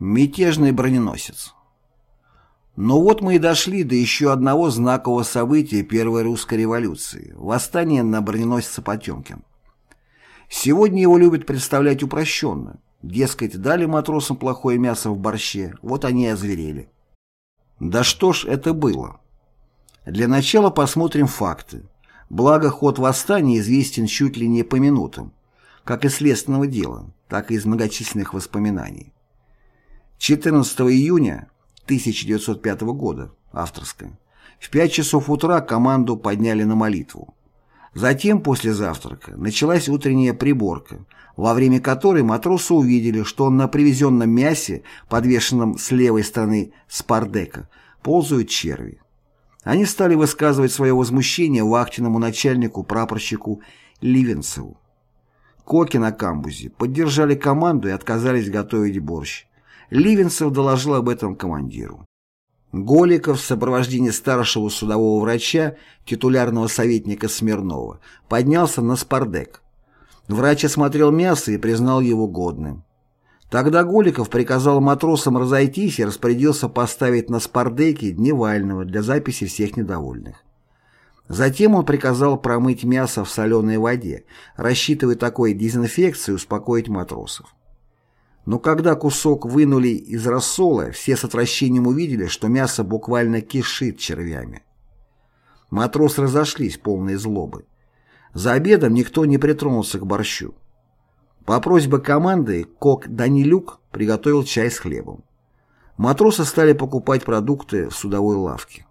Мятежный броненосец. Но вот мы и дошли до еще одного знакового события Первой русской революции – восстания на броненосце Потемкин. Сегодня его любят представлять упрощенно. Дескать, дали матросам плохое мясо в борще, вот они и озверели. Да что ж это было? Для начала посмотрим факты. Благо, ход восстания известен чуть ли не по минутам, как из следственного дела, так и из многочисленных воспоминаний. 14 июня 1905 года, авторская, в 5 часов утра команду подняли на молитву. Затем, после завтрака, началась утренняя приборка, во время которой матросы увидели, что на привезенном мясе, подвешенном с левой стороны спардека, ползают черви. Они стали высказывать свое возмущение вахтенному начальнику прапорщику Ливенцеву. Коки на камбузе поддержали команду и отказались готовить борщ. Ливенцев доложил об этом командиру. Голиков в сопровождении старшего судового врача, титулярного советника Смирнова, поднялся на спардек. Врач осмотрел мясо и признал его годным. Тогда Голиков приказал матросам разойтись и распорядился поставить на спардеке Дневального для записи всех недовольных. Затем он приказал промыть мясо в соленой воде, рассчитывая такой дезинфекцией успокоить матросов. Но когда кусок вынули из рассола, все с отвращением увидели, что мясо буквально кишит червями. Матросы разошлись, полные злобы. За обедом никто не притронулся к борщу. По просьбе команды кок Данилюк приготовил чай с хлебом. Матросы стали покупать продукты в судовой лавке.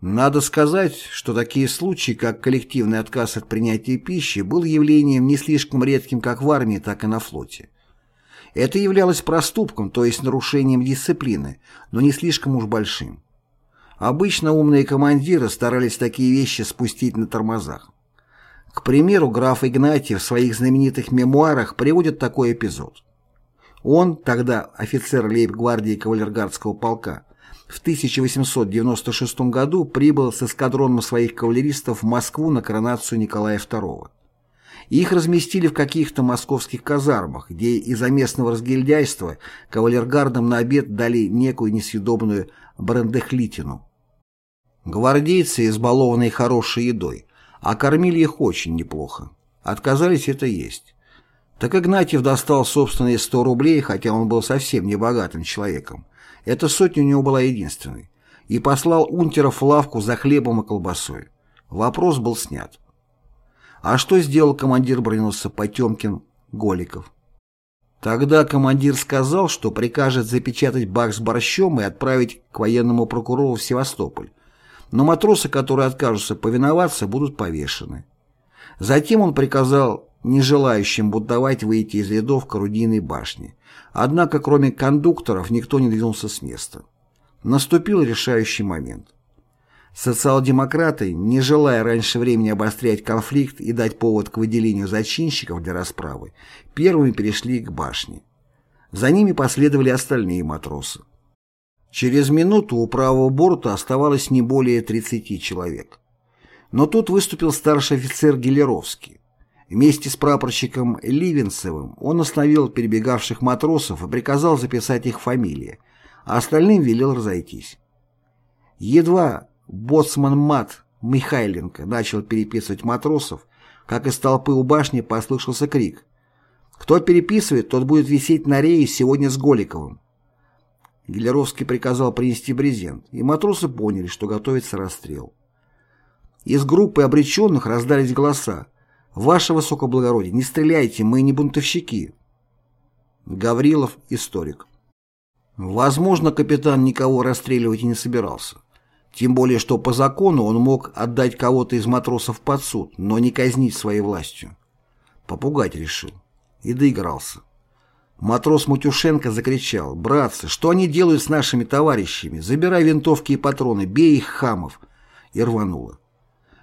Надо сказать, что такие случаи, как коллективный отказ от принятия пищи, был явлением не слишком редким как в армии, так и на флоте. Это являлось проступком, то есть нарушением дисциплины, но не слишком уж большим. Обычно умные командиры старались такие вещи спустить на тормозах. К примеру, граф Игнатий в своих знаменитых мемуарах приводит такой эпизод. Он, тогда офицер лейб-гвардии кавалергардского полка, в 1896 году прибыл с эскадроном своих кавалеристов в Москву на коронацию Николая II. Их разместили в каких-то московских казармах, где из-за местного разгильдяйства кавалергардам на обед дали некую несъедобную брендехлитину. Гвардейцы, избалованные хорошей едой, а кормили их очень неплохо. Отказались это есть. Так Игнатьев достал собственные 100 рублей, хотя он был совсем не богатым человеком. Эта сотня у него была единственной. И послал унтеров в лавку за хлебом и колбасой. Вопрос был снят. А что сделал командир броненосца Потемкин Голиков? Тогда командир сказал, что прикажет запечатать бак с борщом и отправить к военному прокурору в Севастополь. Но матросы, которые откажутся повиноваться, будут повешены. Затем он приказал не желающим выйти из рядов к орудийной башни. Однако, кроме кондукторов, никто не двинулся с места. Наступил решающий момент. Социал-демократы, не желая раньше времени обострять конфликт и дать повод к выделению зачинщиков для расправы, первыми перешли к башне. За ними последовали остальные матросы. Через минуту у правого борта оставалось не более 30 человек. Но тут выступил старший офицер Гелеровский. Вместе с прапорщиком Ливенцевым он остановил перебегавших матросов и приказал записать их фамилии, а остальным велел разойтись. Едва боцман Мат Михайленко начал переписывать матросов, как из толпы у башни послышался крик. «Кто переписывает, тот будет висеть на рее сегодня с Голиковым». Гелеровский приказал принести брезент, и матросы поняли, что готовится расстрел. Из группы обреченных раздались голоса. «Ваше высокоблагородие, не стреляйте, мы не бунтовщики». Гаврилов, историк. Возможно, капитан никого расстреливать и не собирался. Тем более, что по закону он мог отдать кого-то из матросов под суд, но не казнить своей властью. Попугать решил. И доигрался. Матрос Матюшенко закричал, «Братцы, что они делают с нашими товарищами? Забирай винтовки и патроны, бей их хамов!» И рвануло.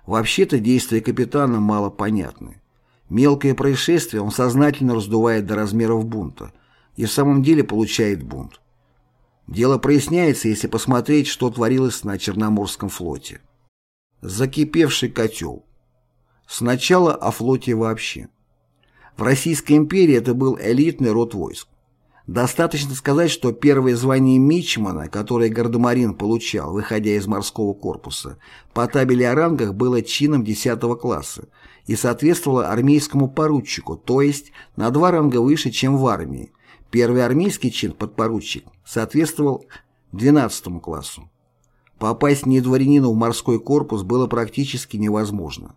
Вообще-то действия капитана мало понятны. Мелкое происшествие он сознательно раздувает до размеров бунта и в самом деле получает бунт. Дело проясняется, если посмотреть, что творилось на Черноморском флоте. Закипевший котел. Сначала о флоте вообще. В Российской империи это был элитный род войск. Достаточно сказать, что первое звание мичмана, которое Гардемарин получал, выходя из морского корпуса, по табели о рангах было чином 10 класса и соответствовало армейскому поручику, то есть на два ранга выше, чем в армии. Первый армейский чин подпоручик соответствовал 12 классу. Попасть не дворянину в морской корпус было практически невозможно.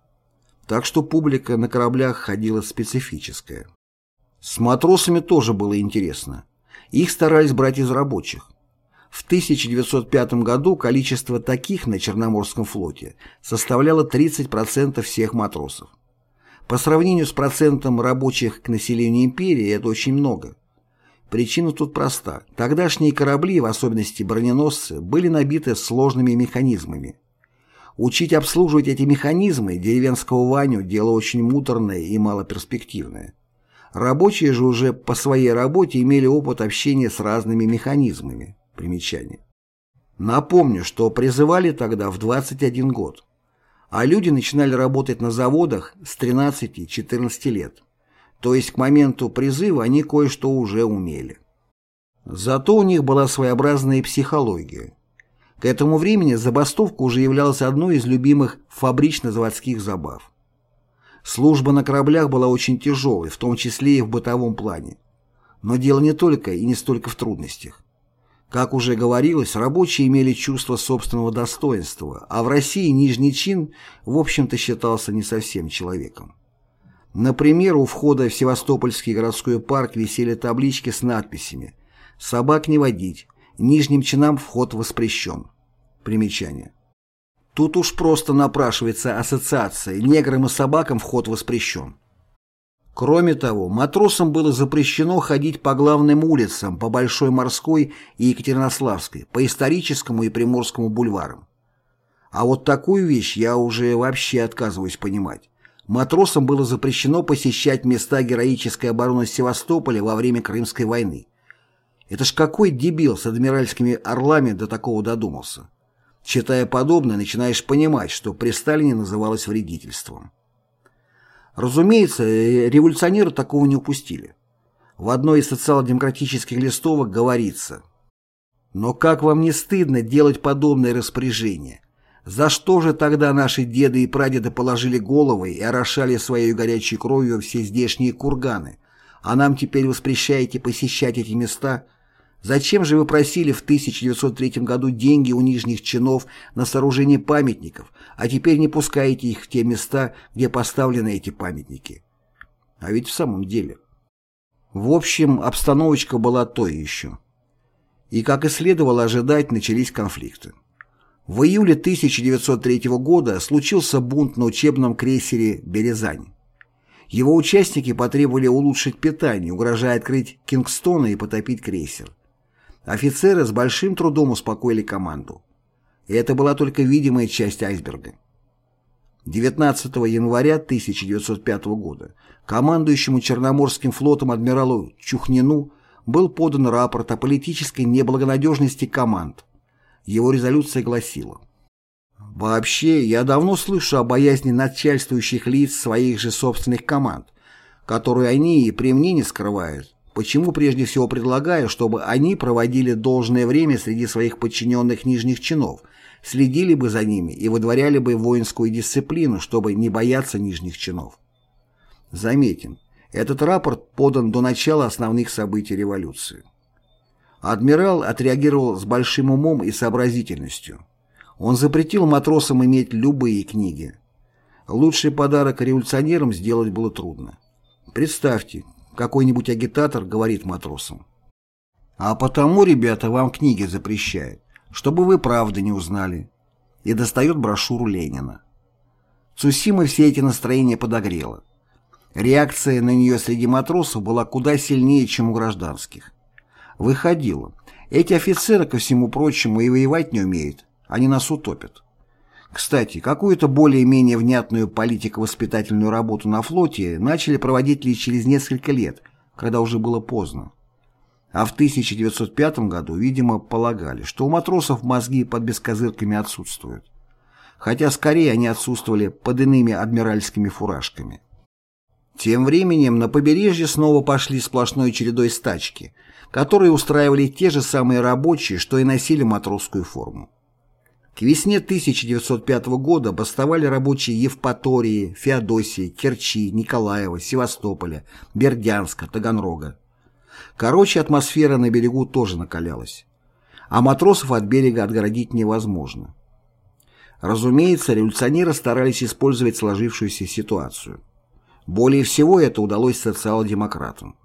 Так что публика на кораблях ходила специфическая. С матросами тоже было интересно. Их старались брать из рабочих. В 1905 году количество таких на Черноморском флоте составляло 30% всех матросов. По сравнению с процентом рабочих к населению империи это очень много. Причина тут проста. Тогдашние корабли, в особенности броненосцы, были набиты сложными механизмами. Учить обслуживать эти механизмы деревенского Ваню – дело очень муторное и малоперспективное. Рабочие же уже по своей работе имели опыт общения с разными механизмами. Примечание. Напомню, что призывали тогда в 21 год, а люди начинали работать на заводах с 13-14 лет. То есть к моменту призыва они кое-что уже умели. Зато у них была своеобразная психология. К этому времени забастовка уже являлась одной из любимых фабрично-заводских забав. Служба на кораблях была очень тяжелой, в том числе и в бытовом плане. Но дело не только и не столько в трудностях. Как уже говорилось, рабочие имели чувство собственного достоинства, а в России нижний чин, в общем-то, считался не совсем человеком. Например, у входа в Севастопольский городской парк висели таблички с надписями «Собак не водить», «Нижним чинам вход воспрещен». Примечание. Тут уж просто напрашивается ассоциация «неграм и собакам вход воспрещен». Кроме того, матросам было запрещено ходить по главным улицам, по Большой Морской и Екатеринославской, по Историческому и Приморскому бульварам. А вот такую вещь я уже вообще отказываюсь понимать. Матросам было запрещено посещать места героической обороны Севастополя во время Крымской войны. Это ж какой дебил с адмиральскими орлами до такого додумался. Читая подобное, начинаешь понимать, что при Сталине называлось вредительством. Разумеется, революционеры такого не упустили. В одной из социал-демократических листовок говорится «Но как вам не стыдно делать подобное распоряжение? За что же тогда наши деды и прадеды положили головы и орошали своей горячей кровью все здешние курганы, а нам теперь воспрещаете посещать эти места – Зачем же вы просили в 1903 году деньги у нижних чинов на сооружение памятников, а теперь не пускаете их в те места, где поставлены эти памятники? А ведь в самом деле. В общем, обстановочка была то еще. И, как и следовало ожидать, начались конфликты. В июле 1903 года случился бунт на учебном крейсере «Березань». Его участники потребовали улучшить питание, угрожая открыть Кингстона и потопить крейсер. Офицеры с большим трудом успокоили команду. И это была только видимая часть айсберга. 19 января 1905 года командующему Черноморским флотом адмиралу Чухнину был подан рапорт о политической неблагонадежности команд. Его резолюция гласила «Вообще, я давно слышу о боязни начальствующих лиц своих же собственных команд, которую они и при мне не скрывают, Почему прежде всего предлагаю, чтобы они проводили должное время среди своих подчиненных нижних чинов, следили бы за ними и выдворяли бы воинскую дисциплину, чтобы не бояться нижних чинов. Заметим, этот рапорт подан до начала основных событий революции. Адмирал отреагировал с большим умом и сообразительностью. Он запретил матросам иметь любые книги. Лучший подарок революционерам сделать было трудно. Представьте, какой-нибудь агитатор говорит матросам. А потому, ребята, вам книги запрещают, чтобы вы правды не узнали. И достает брошюру Ленина. Цусима все эти настроения подогрела. Реакция на нее среди матросов была куда сильнее, чем у гражданских. Выходило. Эти офицеры, ко всему прочему, и воевать не умеют. Они нас утопят. Кстати, какую-то более-менее внятную политико-воспитательную работу на флоте начали проводить лишь через несколько лет, когда уже было поздно. А в 1905 году, видимо, полагали, что у матросов мозги под бескозырками отсутствуют. Хотя скорее они отсутствовали под иными адмиральскими фуражками. Тем временем на побережье снова пошли сплошной чередой стачки. Которые устраивали те же самые рабочие, что и носили матросскую форму. К весне 1905 года бастовали рабочие Евпатории, Феодосии, Керчи, Николаева, Севастополя, Бердянска, Таганрога. Короче, атмосфера на берегу тоже накалялась. А матросов от берега отгородить невозможно. Разумеется, революционеры старались использовать сложившуюся ситуацию. Более всего это удалось социал-демократам.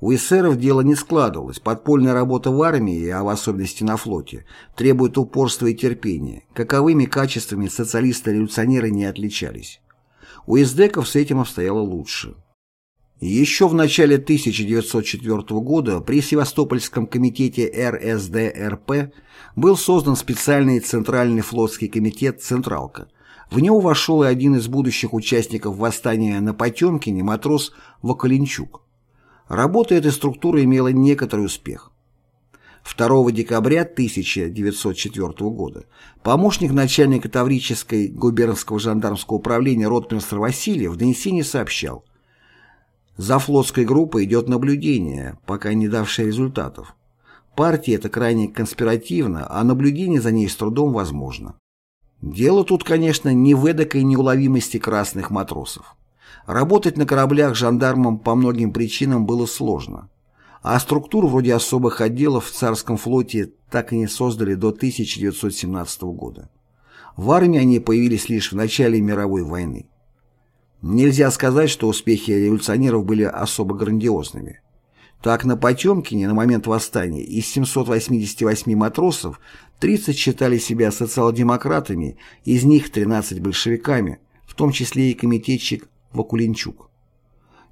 У эсеров дело не складывалось, подпольная работа в армии, а в особенности на флоте, требует упорства и терпения. Каковыми качествами социалисты-революционеры не отличались. У эсдеков с этим обстояло лучше. Еще в начале 1904 года при Севастопольском комитете РСДРП был создан специальный Центральный флотский комитет «Централка». В него вошел и один из будущих участников восстания на Потемкине, матрос Вакаленчук. Работа этой структуры имела некоторый успех. 2 декабря 1904 года помощник начальника Таврической губернского жандармского управления ротмистр Васильев в донесении сообщал «За флотской группой идет наблюдение, пока не давшее результатов. Партия это крайне конспиративно, а наблюдение за ней с трудом возможно». Дело тут, конечно, не в эдакой неуловимости красных матросов. Работать на кораблях жандармам по многим причинам было сложно, а структур вроде особых отделов в царском флоте так и не создали до 1917 года. В армии они появились лишь в начале мировой войны. Нельзя сказать, что успехи революционеров были особо грандиозными. Так, на Потемкине на момент восстания из 788 матросов 30 считали себя социал-демократами, из них 13 большевиками, в том числе и комитетчик Вакуленчук.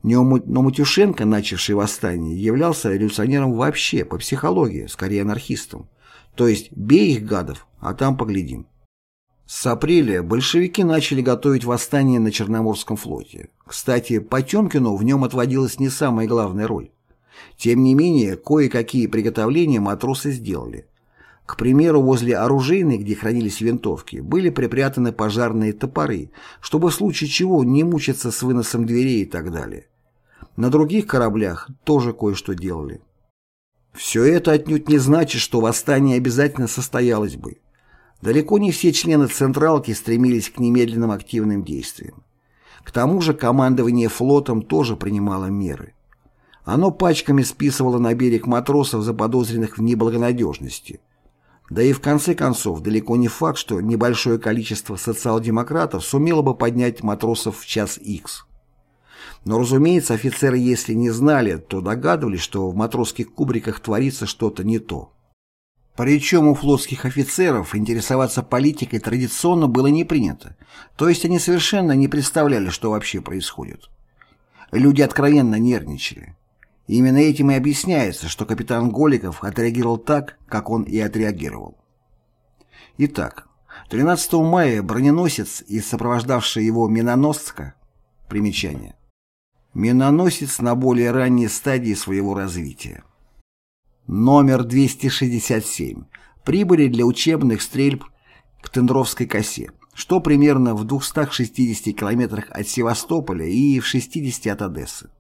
Но Матюшенко, начавший восстание, являлся революционером вообще, по психологии, скорее анархистом. То есть бей их, гадов, а там поглядим. С апреля большевики начали готовить восстание на Черноморском флоте. Кстати, Потемкину в нем отводилась не самая главная роль. Тем не менее, кое-какие приготовления матросы сделали. К примеру, возле оружейной, где хранились винтовки, были припрятаны пожарные топоры, чтобы в случае чего не мучиться с выносом дверей и так далее. На других кораблях тоже кое-что делали. Все это отнюдь не значит, что восстание обязательно состоялось бы. Далеко не все члены Централки стремились к немедленным активным действиям. К тому же командование флотом тоже принимало меры. Оно пачками списывало на берег матросов, заподозренных в неблагонадежности – да и в конце концов, далеко не факт, что небольшое количество социал-демократов сумело бы поднять матросов в час Х. Но, разумеется, офицеры, если не знали, то догадывались, что в матросских кубриках творится что-то не то. Причем у флотских офицеров интересоваться политикой традиционно было не принято, то есть они совершенно не представляли, что вообще происходит. Люди откровенно нервничали. Именно этим и объясняется, что капитан Голиков отреагировал так, как он и отреагировал. Итак, 13 мая броненосец и сопровождавший его миноносца примечание. Миноносец на более ранней стадии своего развития. Номер 267. Прибыли для учебных стрельб к Тендровской косе, что примерно в 260 километрах от Севастополя и в 60 от Одессы.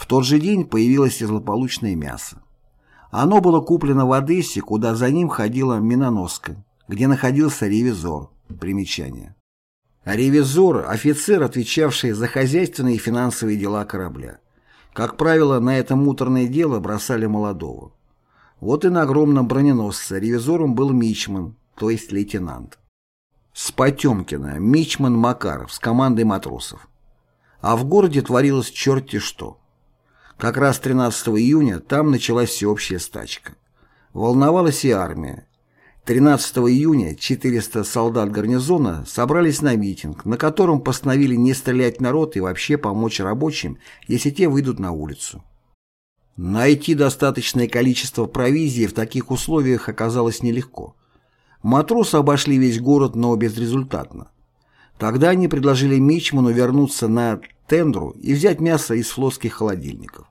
В тот же день появилось и злополучное мясо. Оно было куплено в Одессе, куда за ним ходила миноноска, где находился ревизор. Примечание. Ревизор – офицер, отвечавший за хозяйственные и финансовые дела корабля. Как правило, на это муторное дело бросали молодого. Вот и на огромном броненосце ревизором был Мичман, то есть лейтенант. С Потемкина Мичман Макаров с командой матросов. А в городе творилось черти что. Как раз 13 июня там началась всеобщая стачка. Волновалась и армия. 13 июня 400 солдат гарнизона собрались на митинг, на котором постановили не стрелять народ и вообще помочь рабочим, если те выйдут на улицу. Найти достаточное количество провизии в таких условиях оказалось нелегко. Матросы обошли весь город, но безрезультатно. Тогда они предложили Мичману вернуться на Тендру и взять мясо из флотских холодильников.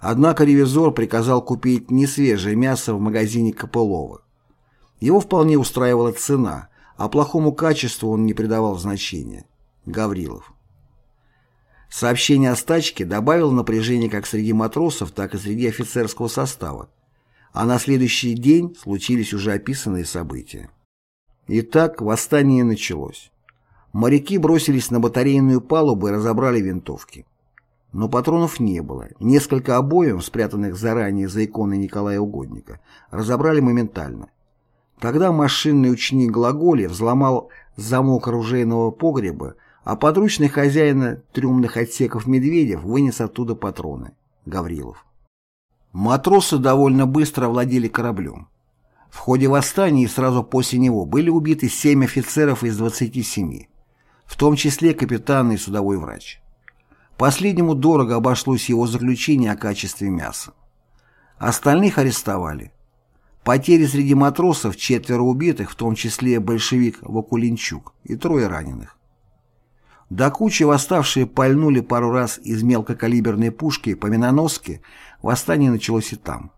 Однако ревизор приказал купить несвежее мясо в магазине Копылова. Его вполне устраивала цена, а плохому качеству он не придавал значения. Гаврилов. Сообщение о стачке добавило напряжение как среди матросов, так и среди офицерского состава. А на следующий день случились уже описанные события. Итак, восстание началось. Моряки бросились на батарейную палубу и разобрали винтовки. Но патронов не было. Несколько обоев, спрятанных заранее за иконой Николая Угодника, разобрали моментально. Тогда машинный ученик Глаголе взломал замок оружейного погреба, а подручный хозяина трюмных отсеков Медведев вынес оттуда патроны. Гаврилов. Матросы довольно быстро овладели кораблем. В ходе восстания и сразу после него были убиты семь офицеров из 27, в том числе капитан и судовой врач. Последнему дорого обошлось его заключение о качестве мяса. Остальных арестовали. Потери среди матросов четверо убитых, в том числе большевик Вакулинчук и трое раненых. До кучи восставшие пальнули пару раз из мелкокалиберной пушки по миноноске, восстание началось и там.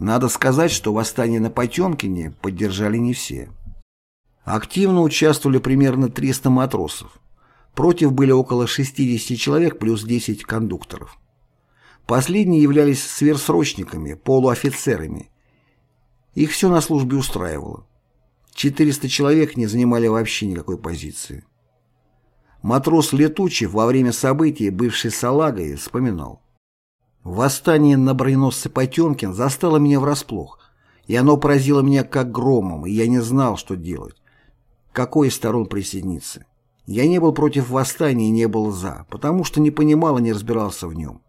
Надо сказать, что восстание на Потемкине поддержали не все. Активно участвовали примерно 300 матросов. Против были около 60 человек плюс 10 кондукторов. Последние являлись сверхсрочниками, полуофицерами. Их все на службе устраивало. 400 человек не занимали вообще никакой позиции. Матрос Летучев во время событий, бывший салагой, вспоминал. Восстание на броненосце Потемкин застало меня врасплох, и оно поразило меня как громом, и я не знал, что делать. Какой из сторон присоединиться? Я не был против восстания и не был за, потому что не понимал и не разбирался в нем.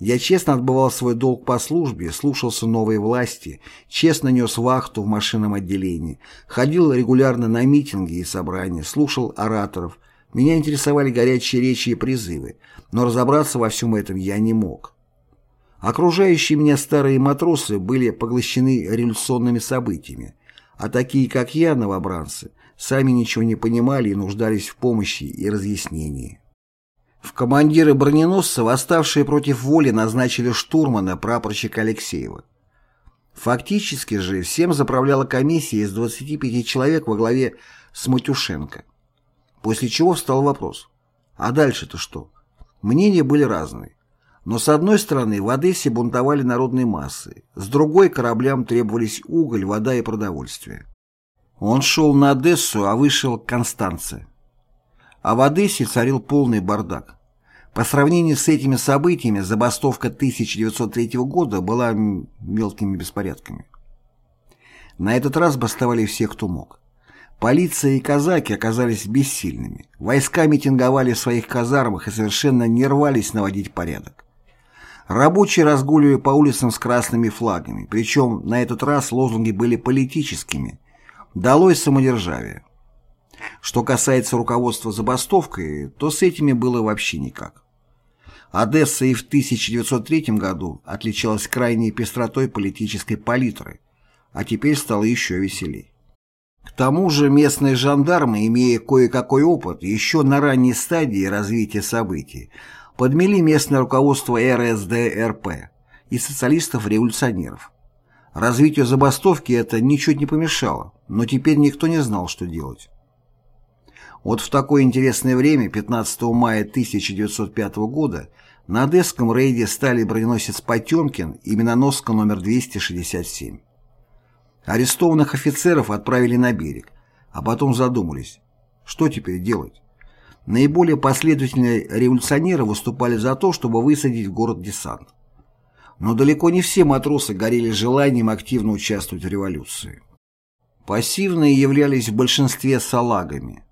Я честно отбывал свой долг по службе, слушался новой власти, честно нес вахту в машинном отделении, ходил регулярно на митинги и собрания, слушал ораторов. Меня интересовали горячие речи и призывы, но разобраться во всем этом я не мог. Окружающие меня старые матросы были поглощены революционными событиями, а такие, как я, новобранцы, сами ничего не понимали и нуждались в помощи и разъяснении. В командиры броненосца восставшие против воли назначили штурмана прапорщика Алексеева. Фактически же всем заправляла комиссия из 25 человек во главе с Матюшенко. После чего встал вопрос, а дальше-то что? Мнения были разные. Но с одной стороны в Одессе бунтовали народные массы, с другой кораблям требовались уголь, вода и продовольствие. Он шел на Одессу, а вышел к Констанце. А в Одессе царил полный бардак. По сравнению с этими событиями забастовка 1903 года была мелкими беспорядками. На этот раз бастовали все, кто мог. Полиция и казаки оказались бессильными. Войска митинговали в своих казармах и совершенно не рвались наводить порядок. Рабочие разгуливали по улицам с красными флагами, причем на этот раз лозунги были политическими. «Долой самодержавие». Что касается руководства забастовкой, то с этими было вообще никак. Одесса и в 1903 году отличалась крайней пестротой политической палитры, а теперь стало еще веселей. К тому же местные жандармы, имея кое-какой опыт, еще на ранней стадии развития событий, подмели местное руководство РСДРП и социалистов-революционеров. Развитию забастовки это ничуть не помешало, но теперь никто не знал, что делать. Вот в такое интересное время, 15 мая 1905 года, на Одесском рейде стали броненосец «Потемкин» и миноноска номер 267. Арестованных офицеров отправили на берег, а потом задумались, что теперь делать. Наиболее последовательные революционеры выступали за то, чтобы высадить в город десант. Но далеко не все матросы горели желанием активно участвовать в революции. Пассивные являлись в большинстве салагами.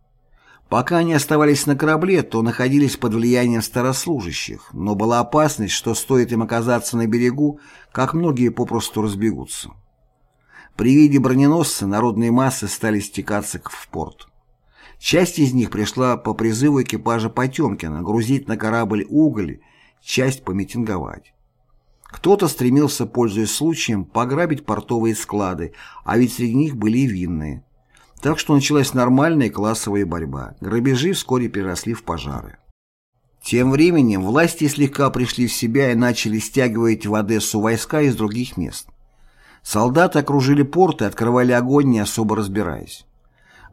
Пока они оставались на корабле, то находились под влиянием старослужащих, но была опасность, что стоит им оказаться на берегу, как многие попросту разбегутся. При виде броненосца народные массы стали стекаться в порт. Часть из них пришла по призыву экипажа Потемкина грузить на корабль уголь, часть помитинговать. Кто-то стремился, пользуясь случаем, пограбить портовые склады, а ведь среди них были и винные. Так что началась нормальная классовая борьба. Грабежи вскоре переросли в пожары. Тем временем власти слегка пришли в себя и начали стягивать в Одессу войска из других мест. Солдаты окружили порт и открывали огонь, не особо разбираясь.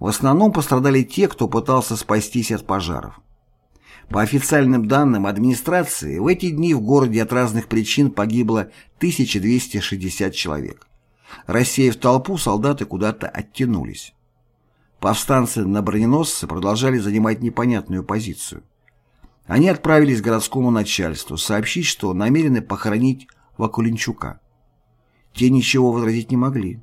В основном пострадали те, кто пытался спастись от пожаров. По официальным данным администрации, в эти дни в городе от разных причин погибло 1260 человек. Рассеяв толпу, солдаты куда-то оттянулись. Повстанцы на броненосце продолжали занимать непонятную позицию. Они отправились к городскому начальству сообщить, что намерены похоронить Вакуленчука. Те ничего возразить не могли.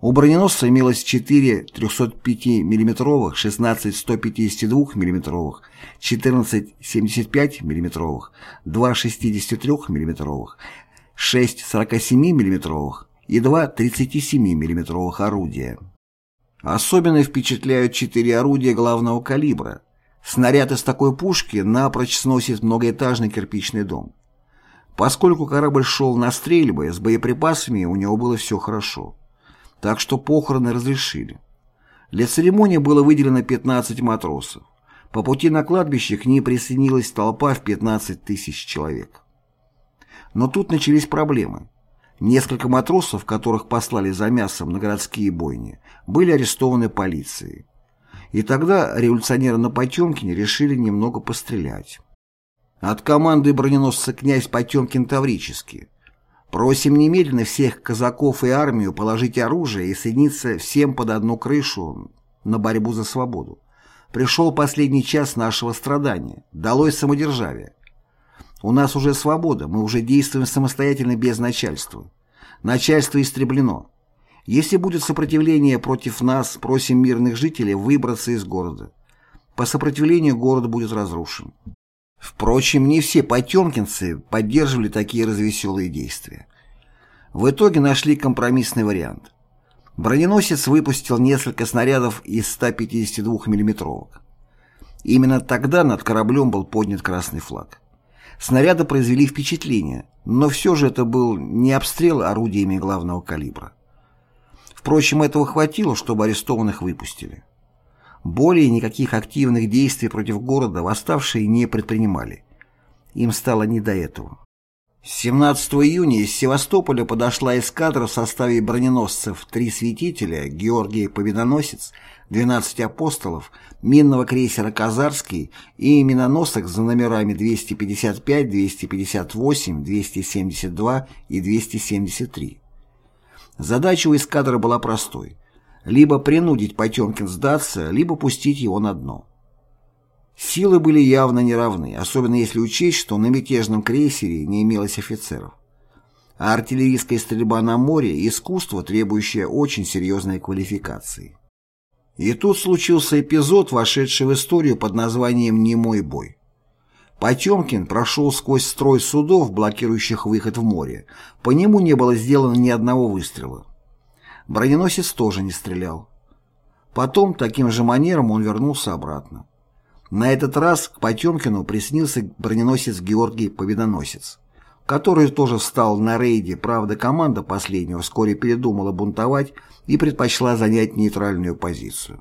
У броненосца имелось 4 305 мм, 16 152 мм, 14 75 мм, 2 63 мм, 6 47 мм и 2 37 мм орудия. Особенно впечатляют четыре орудия главного калибра. Снаряд из такой пушки напрочь сносит многоэтажный кирпичный дом. Поскольку корабль шел на стрельбы, с боеприпасами у него было все хорошо. Так что похороны разрешили. Для церемонии было выделено 15 матросов. По пути на кладбище к ней присоединилась толпа в 15 тысяч человек. Но тут начались проблемы. Несколько матросов, которых послали за мясом на городские бойни, были арестованы полицией. И тогда революционеры на Потемкине решили немного пострелять. От команды броненосца князь Потемкин Таврический. Просим немедленно всех казаков и армию положить оружие и соединиться всем под одну крышу на борьбу за свободу. Пришел последний час нашего страдания. Долой самодержавие. У нас уже свобода, мы уже действуем самостоятельно без начальства. Начальство истреблено. Если будет сопротивление против нас, просим мирных жителей выбраться из города. По сопротивлению город будет разрушен. Впрочем, не все потемкинцы поддерживали такие развеселые действия. В итоге нашли компромиссный вариант. Броненосец выпустил несколько снарядов из 152 миллиметровок. Именно тогда над кораблем был поднят красный флаг. Снаряды произвели впечатление, но все же это был не обстрел орудиями главного калибра. Впрочем, этого хватило, чтобы арестованных выпустили. Более никаких активных действий против города восставшие не предпринимали. Им стало не до этого. 17 июня из Севастополя подошла эскадра в составе броненосцев «Три святителя», Георгий Победоносец, 12 апостолов, минного крейсера «Казарский» и миноносок за номерами 255, 258, 272 и 273. Задача у эскадры была простой либо принудить Потемкин сдаться, либо пустить его на дно. Силы были явно неравны, особенно если учесть, что на мятежном крейсере не имелось офицеров. А артиллерийская стрельба на море – искусство, требующее очень серьезной квалификации. И тут случился эпизод, вошедший в историю под названием «Немой бой». Потемкин прошел сквозь строй судов, блокирующих выход в море. По нему не было сделано ни одного выстрела. Броненосец тоже не стрелял. Потом таким же манером он вернулся обратно. На этот раз к Потемкину приснился броненосец Георгий Победоносец, который тоже встал на рейде, правда команда последнего вскоре передумала бунтовать и предпочла занять нейтральную позицию.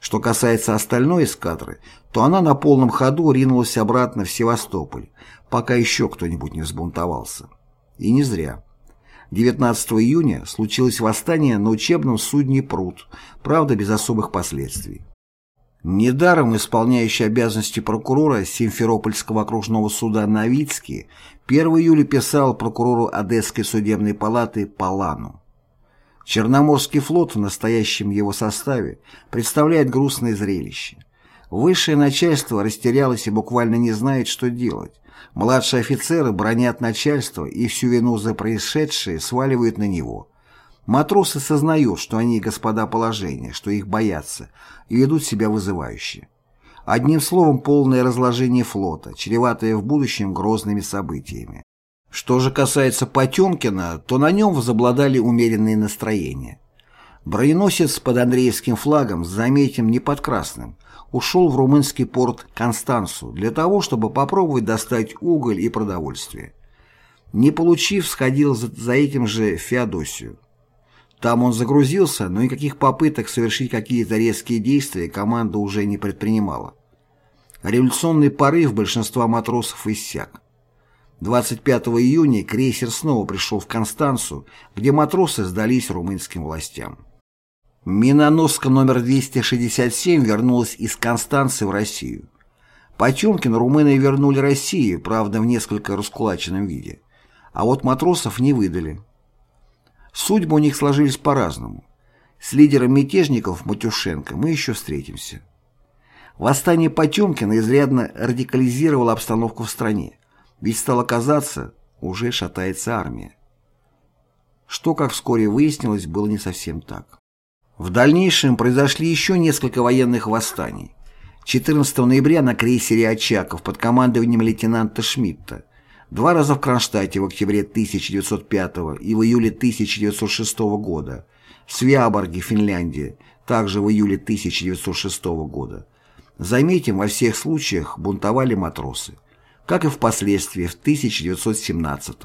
Что касается остальной эскадры, то она на полном ходу ринулась обратно в Севастополь, пока еще кто-нибудь не взбунтовался. И не зря. 19 июня случилось восстание на учебном судне «Пруд», правда, без особых последствий. Недаром исполняющий обязанности прокурора Симферопольского окружного суда Новицкий 1 июля писал прокурору Одесской судебной палаты Палану. Черноморский флот в настоящем его составе представляет грустное зрелище. Высшее начальство растерялось и буквально не знает, что делать. Младшие офицеры бронят начальство и всю вину за происшедшее сваливают на него. Матросы сознают, что они господа положения, что их боятся, и ведут себя вызывающе. Одним словом, полное разложение флота, чреватое в будущем грозными событиями. Что же касается Потемкина, то на нем возобладали умеренные настроения. Броненосец под Андреевским флагом, заметим, не под красным, ушел в румынский порт Констансу для того, чтобы попробовать достать уголь и продовольствие. Не получив, сходил за этим же в Феодосию. Там он загрузился, но никаких попыток совершить какие-то резкие действия команда уже не предпринимала. Революционный порыв большинства матросов иссяк. 25 июня крейсер снова пришел в Констанцу, где матросы сдались румынским властям. Миноноска номер 267 вернулась из Констанции в Россию. Потемкин румыны вернули России, правда, в несколько раскулаченном виде. А вот матросов не выдали. Судьбы у них сложились по-разному. С лидером мятежников Матюшенко мы еще встретимся. Восстание Потемкина изрядно радикализировало обстановку в стране, ведь стало казаться, уже шатается армия. Что, как вскоре выяснилось, было не совсем так. В дальнейшем произошли еще несколько военных восстаний. 14 ноября на крейсере «Очаков» под командованием лейтенанта Шмидта, два раза в Кронштадте в октябре 1905 и в июле 1906 года, в Свяборге, Финляндия, также в июле 1906 года. Заметим, во всех случаях бунтовали матросы, как и впоследствии в 1917